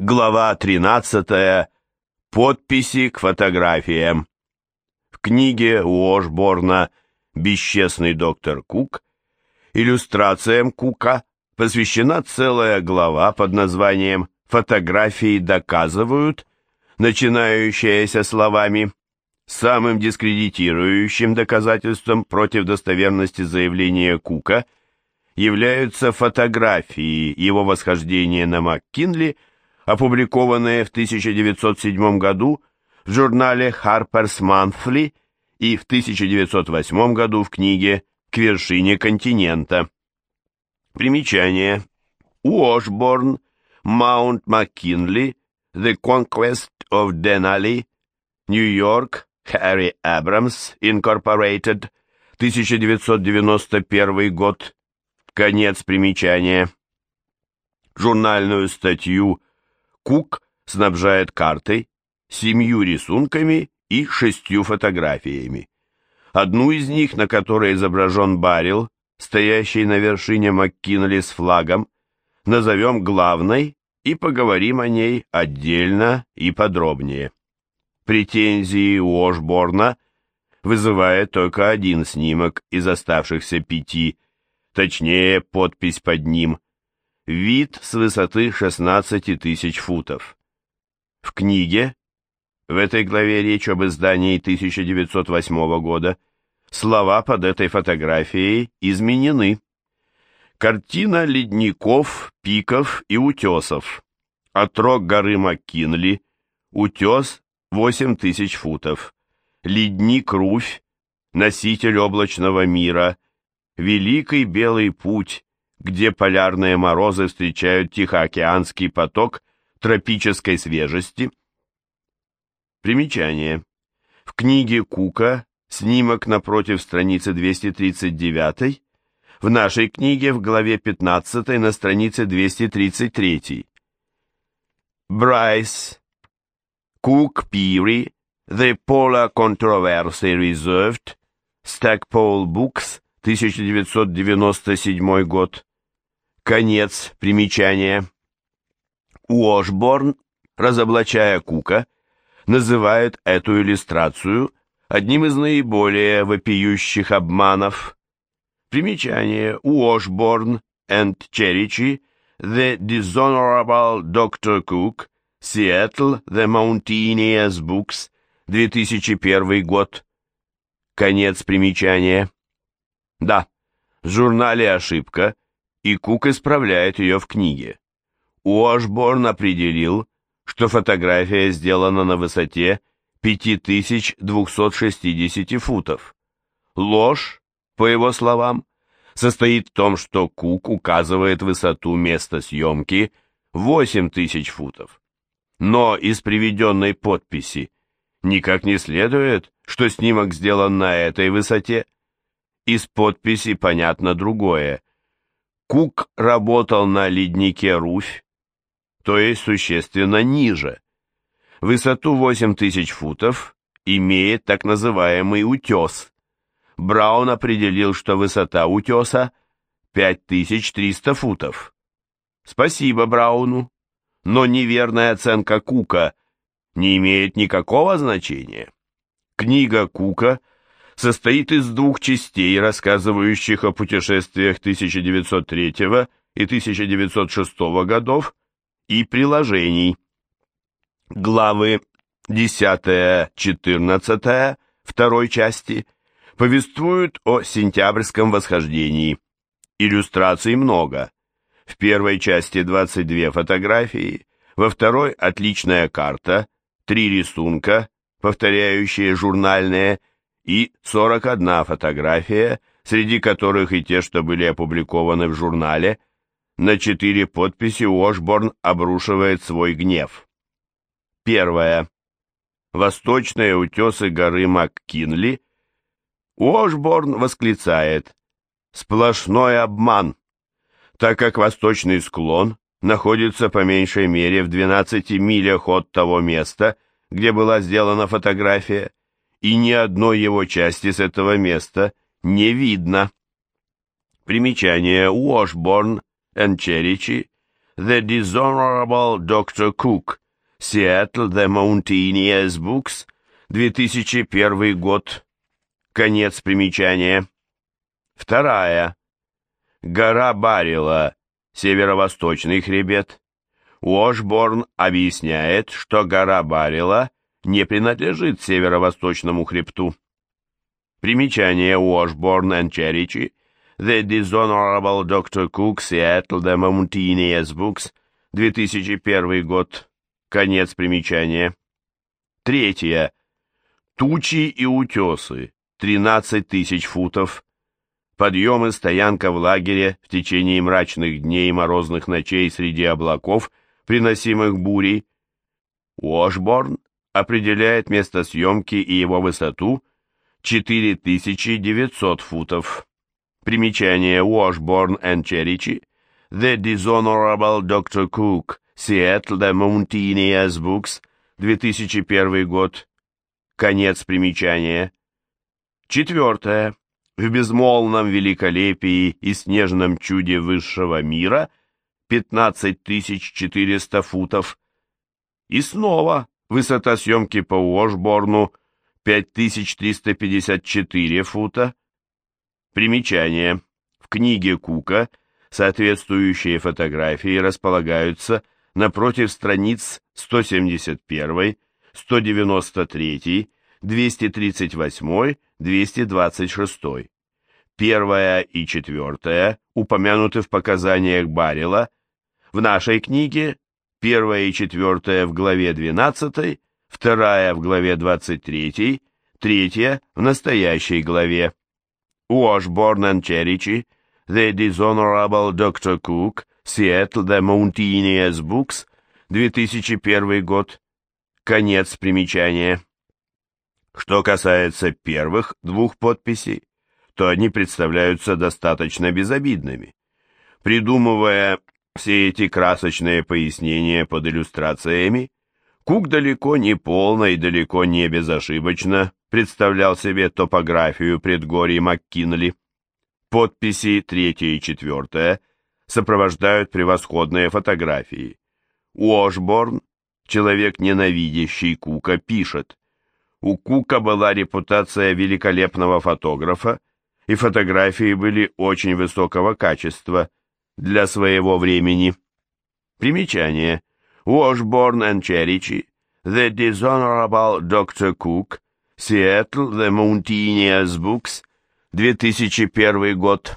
Глава 13. Подписи к фотографиям. В книге Уошборна «Бесчестный доктор Кук» иллюстрациям Кука посвящена целая глава под названием «Фотографии доказывают», начинающаяся словами «Самым дискредитирующим доказательством против достоверности заявления Кука являются фотографии его восхождения на МакКинли – опубликованные в 1907 году в журнале Harper's Monthly и в 1908 году в книге «К вершине континента». Примечание. Уошборн, Маунт Маккинли, The Conquest of Denali, Нью-Йорк, Харри Абрамс, Incorporated, 1991 год. Конец примечания. Журнальную статью Кук снабжает картой, семью рисунками и шестью фотографиями. Одну из них, на которой изображен барил, стоящий на вершине МакКинли с флагом, назовем главной и поговорим о ней отдельно и подробнее. Претензии Уошборна вызывает только один снимок из оставшихся пяти, точнее подпись под ним, Вид с высоты 16 тысяч футов. В книге, в этой главе речь об издании 1908 года, слова под этой фотографией изменены. Картина ледников, пиков и утесов. Отрог горы Маккинли, утес 8 тысяч футов. Ледник Руфь, носитель облачного мира, Великий Белый Путь, где полярные морозы встречают Тихоокеанский поток тропической свежести. Примечание. В книге Кука снимок напротив страницы 239, в нашей книге в главе 15 на странице 233. Брайс. Кук Пири. The Polar Controversy Reserved. Stackpole Books. 1997 год. Конец примечания. Уошборн, разоблачая Кука, называет эту иллюстрацию одним из наиболее вопиющих обманов. Примечание Уошборн and Черичи The Dishonorable Dr. Cook Seattle The Mountaineers Books 2001 год. Конец примечания. Да, в журнале ошибка – и Кук исправляет ее в книге. Уошборн определил, что фотография сделана на высоте 5260 футов. Ложь, по его словам, состоит в том, что Кук указывает высоту места съемки 8000 футов. Но из приведенной подписи никак не следует, что снимок сделан на этой высоте. Из подписи понятно другое. Кук работал на леднике Руфь, то есть существенно ниже. Высоту 8000 футов имеет так называемый утес. Браун определил, что высота утеса 5300 футов. Спасибо Брауну, но неверная оценка Кука не имеет никакого значения. Книга Кука – состоит из двух частей, рассказывающих о путешествиях 1903 и 1906 годов, и приложений. Главы 10-14 второй части повествуют о сентябрьском восхождении. Иллюстраций много. В первой части 22 фотографии, во второй отличная карта, три рисунка, повторяющие журнальные, и 41 фотография, среди которых и те, что были опубликованы в журнале, на четыре подписи Уошборн обрушивает свой гнев. Первое. Восточные утесы горы МакКинли. Уошборн восклицает «Сплошной обман», так как восточный склон находится по меньшей мере в 12 милях от того места, где была сделана фотография, и ни одной его части с этого места не видно. Примечание Уошборн and Черичи The Dishonorable Dr. Cook, Seattle, The Mountaineers Books, 2001 год. Конец примечания. Вторая. Гора Барила, северо-восточный хребет. Уошборн объясняет, что гора Барила не принадлежит северо-восточному хребту. Примечание Уошборн и Черичи, The Dishonorable Dr. Cook, Seattle, The Mountaineers Books, 2001 год. Конец примечания. Третье. Тучи и утесы, 13 тысяч футов. Подъем и стоянка в лагере в течение мрачных дней и морозных ночей среди облаков, приносимых бурей. Уошборн определяет место съемки и его высоту 4900 футов. Примечание Washburn and Cherry, The Dishonorable Dr. Cook, Seattle, The Mountaineers Books, 2001 год. Конец примечания. Четвертое. В безмолвном великолепии и снежном чуде высшего мира 15400 футов. И снова высота съемки по Уошборну 5354 фута. Примечание. В книге Кука соответствующие фотографии располагаются напротив страниц 171, 193, 238, 226. Первая и четвертая упомянуты в показаниях Баррела. В нашей книге первая и четвертая в главе 12, вторая в главе 23, третья в настоящей главе. Washburn and Cherry, The Dishonorable Dr. Cook, Seattle, The Mountaineers Books, 2001 год. Конец примечания. Что касается первых двух подписей, то они представляются достаточно безобидными. Придумывая все эти красочные пояснения под иллюстрациями, Кук далеко не полно и далеко не безошибочно представлял себе топографию предгорий МакКинли. Подписи третья и четвертая сопровождают превосходные фотографии. Уошборн, человек ненавидящий Кука, пишет, у Кука была репутация великолепного фотографа, и фотографии были очень высокого качества для своего времени. Примечание. Washburn and Cherry, The Dishonorable Dr. Cook, Seattle, The Mountaineers Books, 2001 год.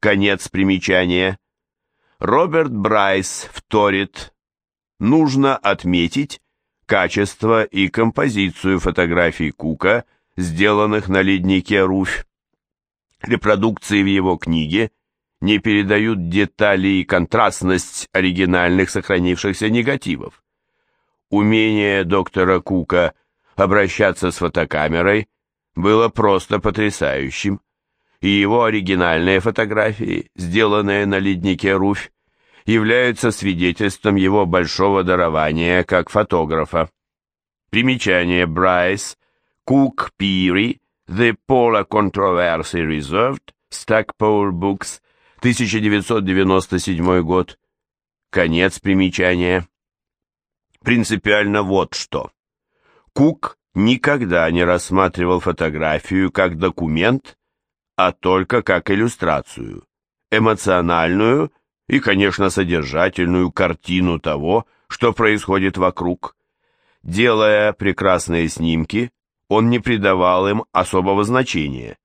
Конец примечания. Роберт Брайс вторит. Нужно отметить качество и композицию фотографий Кука, сделанных на леднике Руфь. Репродукции в его книге не передают детали и контрастность оригинальных сохранившихся негативов. Умение доктора Кука обращаться с фотокамерой было просто потрясающим, и его оригинальные фотографии, сделанные на леднике Руфь, являются свидетельством его большого дарования как фотографа. Примечание Брайс, Кук Пири, The Polar Controversy Reserved, Stackpole Books, 1997 год. Конец примечания. Принципиально вот что. Кук никогда не рассматривал фотографию как документ, а только как иллюстрацию, эмоциональную и, конечно, содержательную картину того, что происходит вокруг. Делая прекрасные снимки, он не придавал им особого значения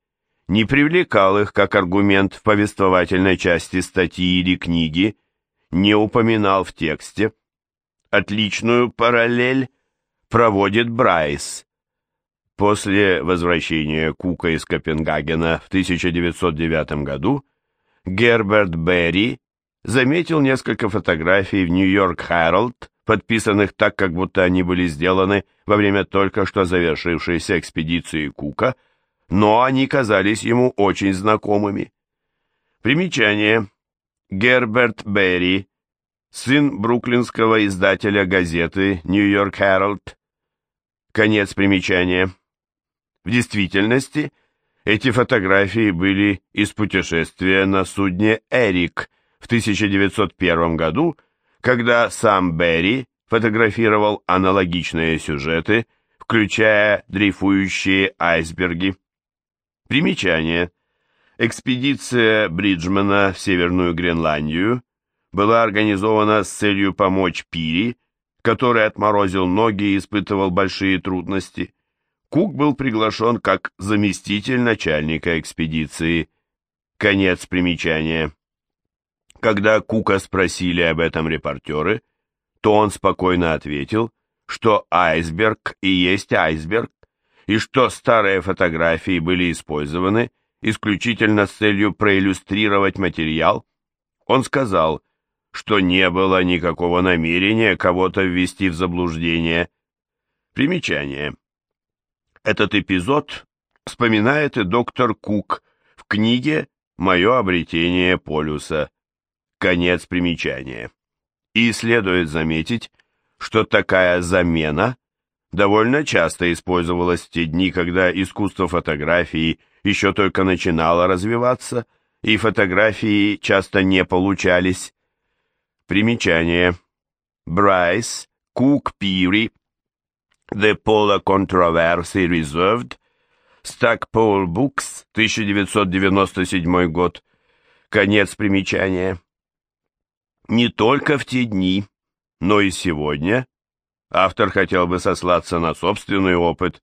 не привлекал их как аргумент в повествовательной части статьи или книги, не упоминал в тексте. Отличную параллель проводит Брайс. После возвращения Кука из Копенгагена в 1909 году Герберт Берри заметил несколько фотографий в Нью-Йорк Herald, подписанных так, как будто они были сделаны во время только что завершившейся экспедиции Кука – но они казались ему очень знакомыми. Примечание. Герберт Берри, сын бруклинского издателя газеты «Нью-Йорк Herald». Конец примечания. В действительности, эти фотографии были из путешествия на судне «Эрик» в 1901 году, когда сам Берри фотографировал аналогичные сюжеты, включая дрейфующие айсберги. Примечание. Экспедиция Бриджмана в Северную Гренландию была организована с целью помочь Пири, который отморозил ноги и испытывал большие трудности. Кук был приглашен как заместитель начальника экспедиции. Конец примечания. Когда Кука спросили об этом репортеры, то он спокойно ответил, что айсберг и есть айсберг, и что старые фотографии были использованы исключительно с целью проиллюстрировать материал. Он сказал, что не было никакого намерения кого-то ввести в заблуждение. Примечание. Этот эпизод вспоминает и доктор Кук в книге «Мое обретение полюса». Конец примечания. И следует заметить, что такая замена довольно часто использовалась в те дни, когда искусство фотографии еще только начинало развиваться, и фотографии часто не получались. Примечание. Брайс, Кук Пири, The Polar Controversy Reserved, Stackpole Books, 1997 год. Конец примечания. Не только в те дни, но и сегодня автор хотел бы сослаться на собственный опыт.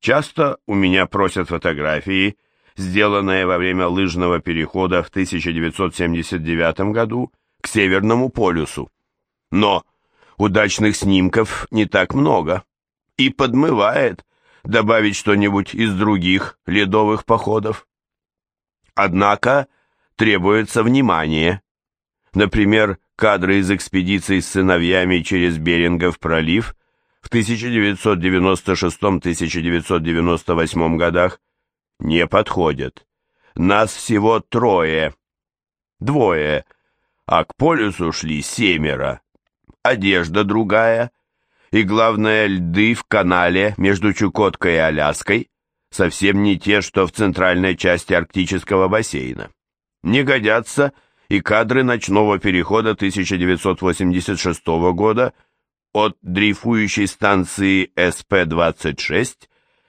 Часто у меня просят фотографии, сделанные во время лыжного перехода в 1979 году, к Северному полюсу. Но удачных снимков не так много, и подмывает добавить что-нибудь из других ледовых походов. Однако требуется внимание. Например, кадры из экспедиции с сыновьями через Берингов пролив в 1996-1998 годах не подходят. Нас всего трое. Двое а к полюсу шли семеро. Одежда другая, и, главное, льды в канале между Чукоткой и Аляской совсем не те, что в центральной части арктического бассейна. Не годятся и кадры ночного перехода 1986 года от дрейфующей станции СП-26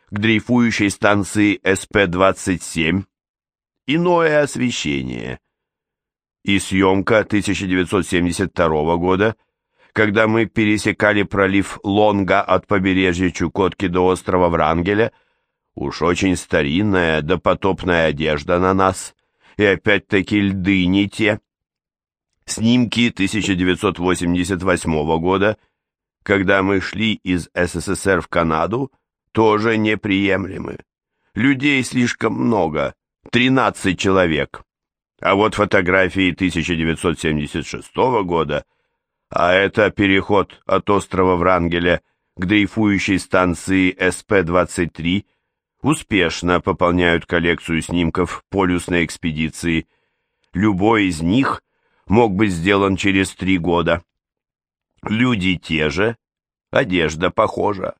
к дрейфующей станции СП-27. Иное освещение – и съемка 1972 года, когда мы пересекали пролив Лонга от побережья Чукотки до острова Врангеля, уж очень старинная допотопная одежда на нас, и опять-таки льды не те. Снимки 1988 года, когда мы шли из СССР в Канаду, тоже неприемлемы. Людей слишком много, 13 человек. А вот фотографии 1976 года, а это переход от острова Врангеля к дрейфующей станции СП-23, успешно пополняют коллекцию снимков полюсной экспедиции. Любой из них мог быть сделан через три года. Люди те же, одежда похожа.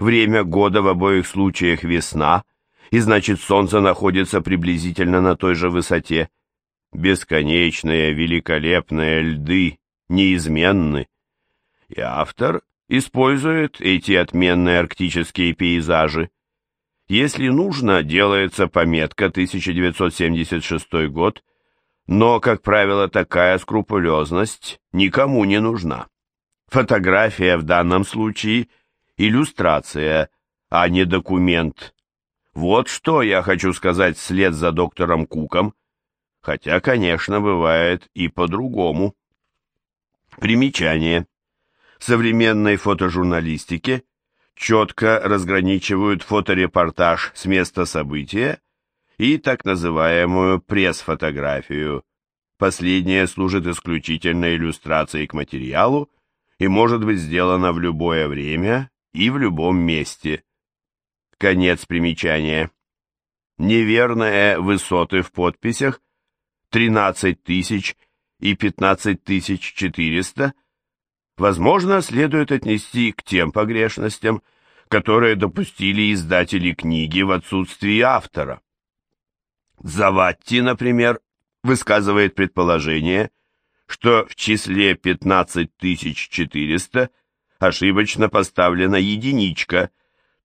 Время года в обоих случаях весна, и значит солнце находится приблизительно на той же высоте. Бесконечные, великолепные льды неизменны. И автор использует эти отменные арктические пейзажи. Если нужно, делается пометка 1976 год, но, как правило, такая скрупулезность никому не нужна. Фотография в данном случае – иллюстрация, а не документ. Вот что я хочу сказать вслед за доктором Куком – хотя, конечно, бывает и по-другому. Примечание. В современной фотожурналистике четко разграничивают фоторепортаж с места события и так называемую пресс-фотографию. Последняя служит исключительно иллюстрацией к материалу и может быть сделана в любое время и в любом месте. Конец примечания. Неверные высоты в подписях 13 тысяч и 15 тысяч 400, возможно, следует отнести к тем погрешностям, которые допустили издатели книги в отсутствии автора. Заватти, например, высказывает предположение, что в числе 15400 ошибочно поставлена единичка,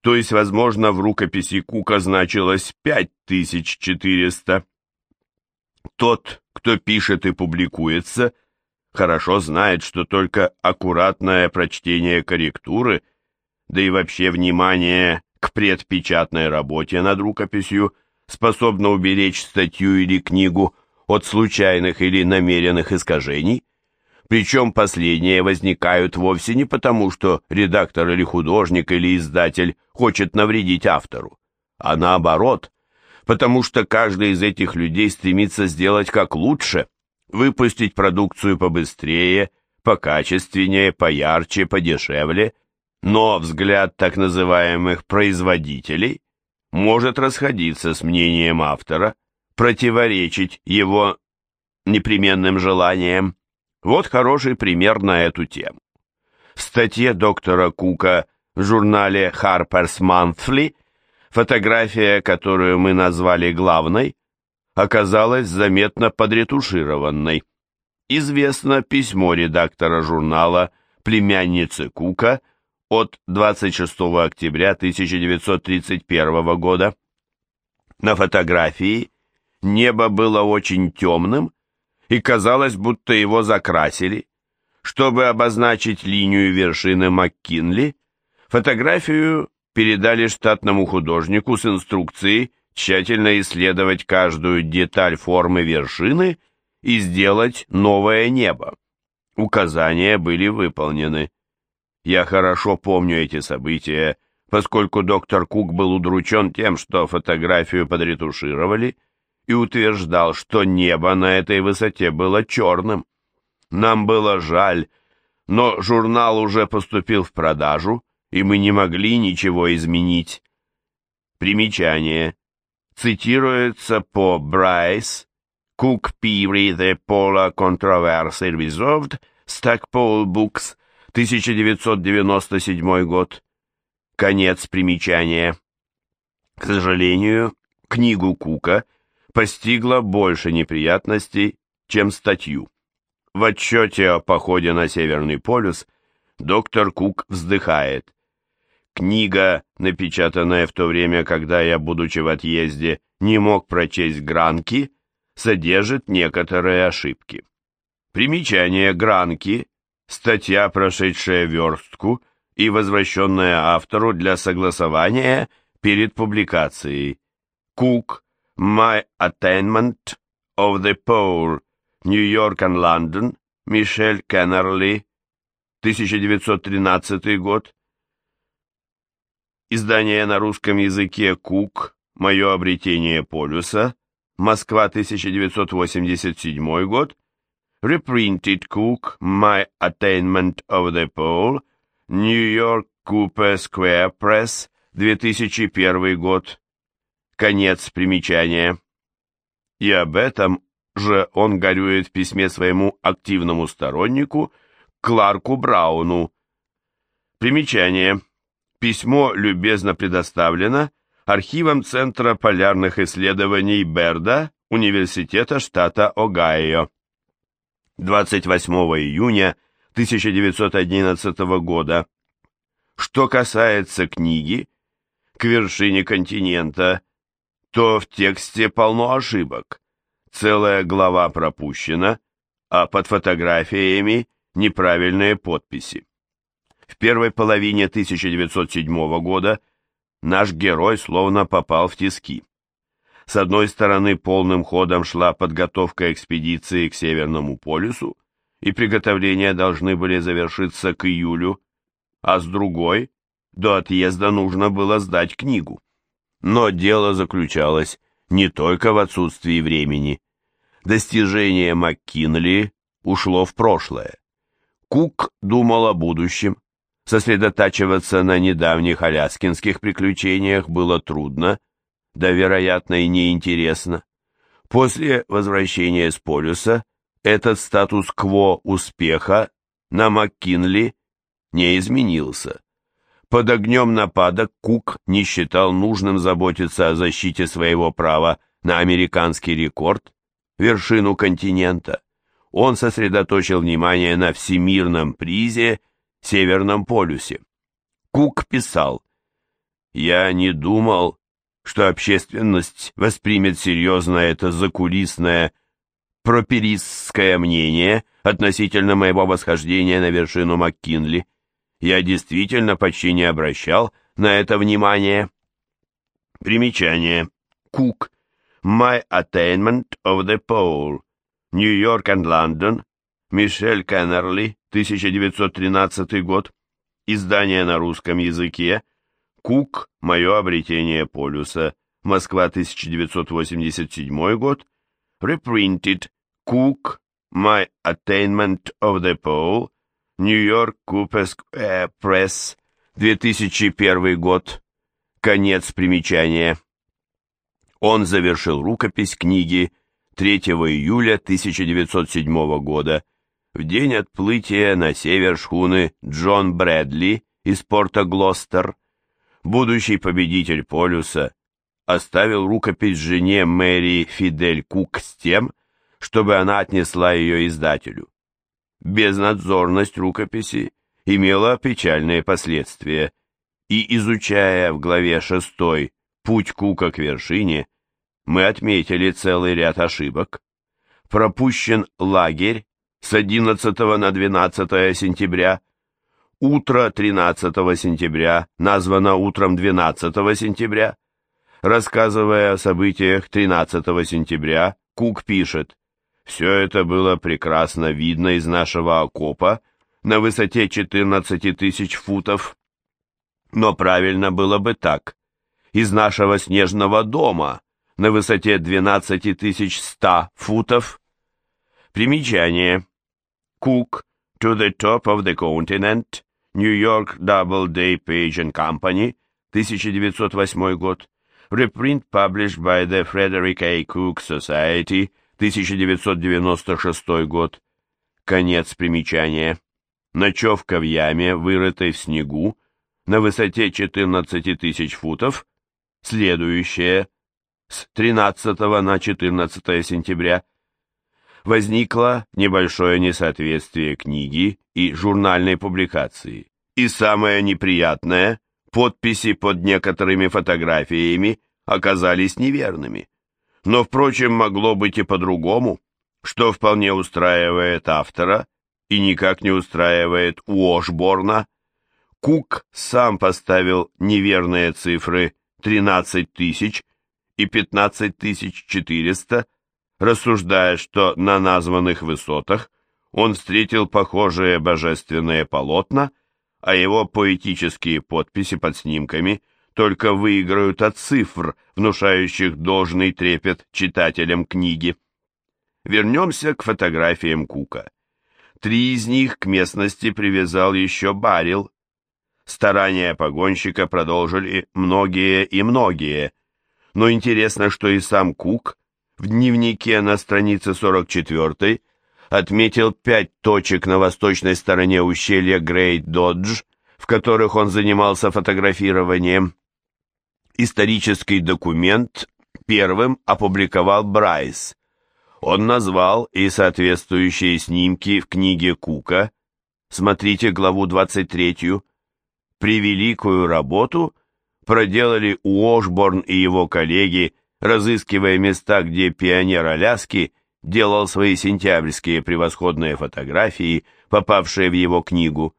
то есть, возможно, в рукописи Кука значилось 5400. Тот, кто пишет и публикуется, хорошо знает, что только аккуратное прочтение корректуры, да и вообще внимание к предпечатной работе над рукописью способно уберечь статью или книгу от случайных или намеренных искажений, причем последние возникают вовсе не потому, что редактор или художник или издатель хочет навредить автору, а наоборот, потому что каждый из этих людей стремится сделать как лучше, выпустить продукцию побыстрее, покачественнее, поярче, подешевле, но взгляд так называемых производителей может расходиться с мнением автора, противоречить его непременным желаниям. Вот хороший пример на эту тему. В статье доктора Кука в журнале Harper's Monthly фотография, которую мы назвали главной, оказалась заметно подретушированной. Известно письмо редактора журнала племянницы Кука от 26 октября 1931 года. На фотографии небо было очень темным, и казалось, будто его закрасили. Чтобы обозначить линию вершины МакКинли, фотографию передали штатному художнику с инструкцией тщательно исследовать каждую деталь формы вершины и сделать новое небо. Указания были выполнены. Я хорошо помню эти события, поскольку доктор Кук был удручен тем, что фотографию подретушировали, и утверждал, что небо на этой высоте было черным. Нам было жаль, но журнал уже поступил в продажу, и мы не могли ничего изменить. Примечание. Цитируется по Брайс, Cook Peary The Polar Controversy Resolved, Stackpole Books, 1997 год. Конец примечания. К сожалению, книгу Кука постигло больше неприятностей, чем статью. В отчете о походе на Северный полюс доктор Кук вздыхает. Книга, напечатанная в то время, когда я, будучи в отъезде, не мог прочесть гранки, содержит некоторые ошибки. Примечание гранки, статья, прошедшая верстку и возвращенная автору для согласования перед публикацией. Кук, My Attainment of the Pole, New York and London, Мишель Кеннерли, 1913 год. Издание на русском языке «Кук. Мое обретение полюса», Москва, 1987 год. Reprinted Cook, My Attainment of the Pole, New York Cooper Square Press, 2001 год. Конец примечания. И об этом же он горюет в письме своему активному стороннику Кларку Брауну. Примечание. Письмо любезно предоставлено архивом Центра полярных исследований Берда Университета штата Огайо. 28 июня 1911 года. Что касается книги «К вершине континента» то в тексте полно ошибок. Целая глава пропущена, а под фотографиями неправильные подписи. В первой половине 1907 года наш герой словно попал в тиски. С одной стороны, полным ходом шла подготовка экспедиции к Северному полюсу, и приготовления должны были завершиться к июлю, а с другой, до отъезда нужно было сдать книгу. Но дело заключалось не только в отсутствии времени. Достижение МакКинли ушло в прошлое. Кук думал о будущем. Сосредотачиваться на недавних аляскинских приключениях было трудно, да, вероятно, и неинтересно. После возвращения с полюса этот статус-кво успеха на МакКинли не изменился. Под огнем нападок Кук не считал нужным заботиться о защите своего права на американский рекорд, вершину континента. он сосредоточил внимание на всемирном призе Северном полюсе. Кук писал, «Я не думал, что общественность воспримет серьезно это закулисное проперистское мнение относительно моего восхождения на вершину МакКинли. Я действительно почти не обращал на это внимания. Примечание. Кук. My Attainment of the Pole. New York and London. Мишель Кеннерли, 1913 год. Издание на русском языке. Кук. Мое обретение полюса. Москва, 1987 год. Reprinted. Cook, My Attainment of the Pole, Нью-Йорк, Square Press, 2001 год. Конец примечания. Он завершил рукопись книги 3 июля 1907 года, в день отплытия на север шхуны Джон Брэдли из порта Глостер. Будущий победитель полюса оставил рукопись жене Мэри Фидель Кук с тем, чтобы она отнесла ее издателю. Безнадзорность рукописи имела печальные последствия, и, изучая в главе 6 «Путь Кука к вершине», мы отметили целый ряд ошибок. Пропущен лагерь с 11 на 12 сентября, утро 13 сентября названо утром 12 сентября. Рассказывая о событиях 13 сентября, Кук пишет, все это было прекрасно видно из нашего окопа на высоте 14 тысяч футов. Но правильно было бы так. Из нашего снежного дома на высоте 12 тысяч 100 футов. Примечание. Cook to the top of the continent. York Doubleday Page and Company. 1908 год. Reprint published by the Frederick A. Cook Society. 1996 год. Конец примечания. Ночевка в яме, вырытой в снегу, на высоте 14 тысяч футов, следующее, с 13 на 14 сентября, возникло небольшое несоответствие книги и журнальной публикации. И самое неприятное, подписи под некоторыми фотографиями оказались неверными. Но, впрочем, могло быть и по-другому, что вполне устраивает автора и никак не устраивает Уошборна. Кук сам поставил неверные цифры 13 тысяч и 15 тысяч 400, рассуждая, что на названных высотах он встретил похожие божественные полотна, а его поэтические подписи под снимками – только выиграют от цифр, внушающих должный трепет читателям книги. Вернемся к фотографиям Кука. Три из них к местности привязал еще Барил. Старания погонщика продолжили многие и многие, но интересно, что и сам Кук в дневнике на странице 44 отметил пять точек на восточной стороне ущелья Грейт-Додж, в которых он занимался фотографированием. Исторический документ первым опубликовал Брайс. Он назвал и соответствующие снимки в книге Кука, смотрите главу 23, превеликую работу проделали Уошборн и его коллеги, разыскивая места, где пионер Аляски делал свои сентябрьские превосходные фотографии, попавшие в его книгу.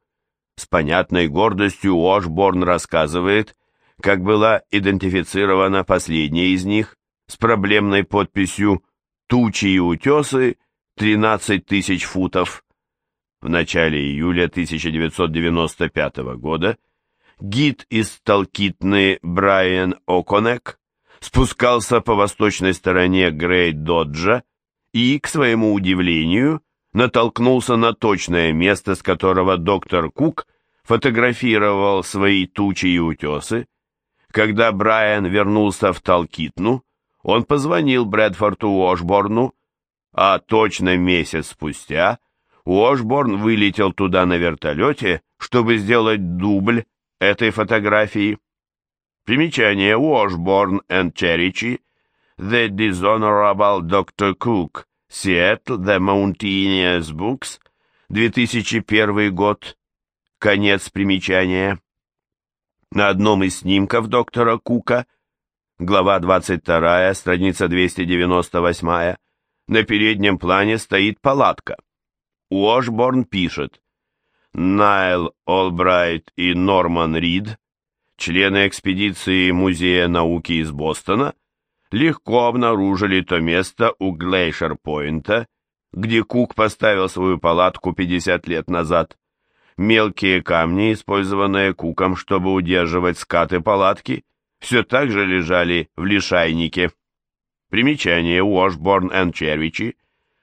С понятной гордостью Уошборн рассказывает, как была идентифицирована последняя из них с проблемной подписью «Тучи и утесы 13 тысяч футов». В начале июля 1995 года гид из Талкитны Брайан О'Коннек спускался по восточной стороне Грейт-Доджа и, к своему удивлению, натолкнулся на точное место, с которого доктор Кук фотографировал свои тучи и утесы, когда Брайан вернулся в Талкитну, он позвонил Брэдфорду Уошборну, а точно месяц спустя Уошборн вылетел туда на вертолете, чтобы сделать дубль этой фотографии. Примечание Уошборн and Черичи The Dishonorable Dr. Cook Seattle, The Mountaineers Books, 2001 год, конец примечания. На одном из снимков доктора Кука, глава 22, страница 298, на переднем плане стоит палатка. Уошборн пишет, Найл Олбрайт и Норман Рид, члены экспедиции Музея науки из Бостона, легко обнаружили то место у Глейшер-Пойнта, где Кук поставил свою палатку 50 лет назад. Мелкие камни, использованные Куком, чтобы удерживать скаты палатки, все так же лежали в лишайнике. Примечание Washburn and Червичи,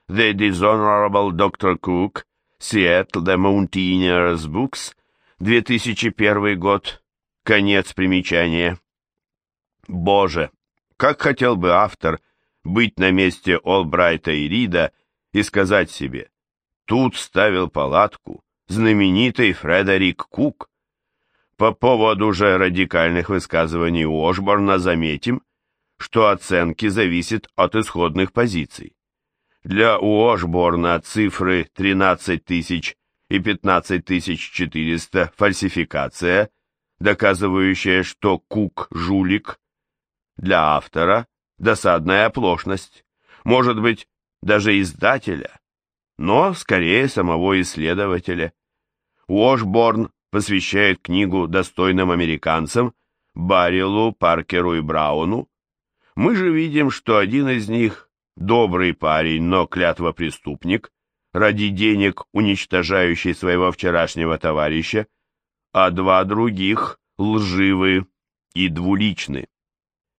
The Dishonorable Dr. Cook, Seattle, The Mountaineers Books, 2001 год, конец примечания. Боже, как хотел бы автор быть на месте Олбрайта и Рида и сказать себе, тут ставил палатку знаменитый Фредерик Кук. По поводу же радикальных высказываний Уошборна заметим, что оценки зависят от исходных позиций. Для Уошборна цифры 13 тысяч и 15 400 фальсификация, доказывающая, что Кук – жулик. Для автора досадная оплошность, может быть, даже издателя, но скорее самого исследователя. Уошборн посвящает книгу достойным американцам Баррилу, Паркеру и Брауну. Мы же видим, что один из них добрый парень, но клятва преступник, ради денег уничтожающий своего вчерашнего товарища, а два других лживы и двуличны.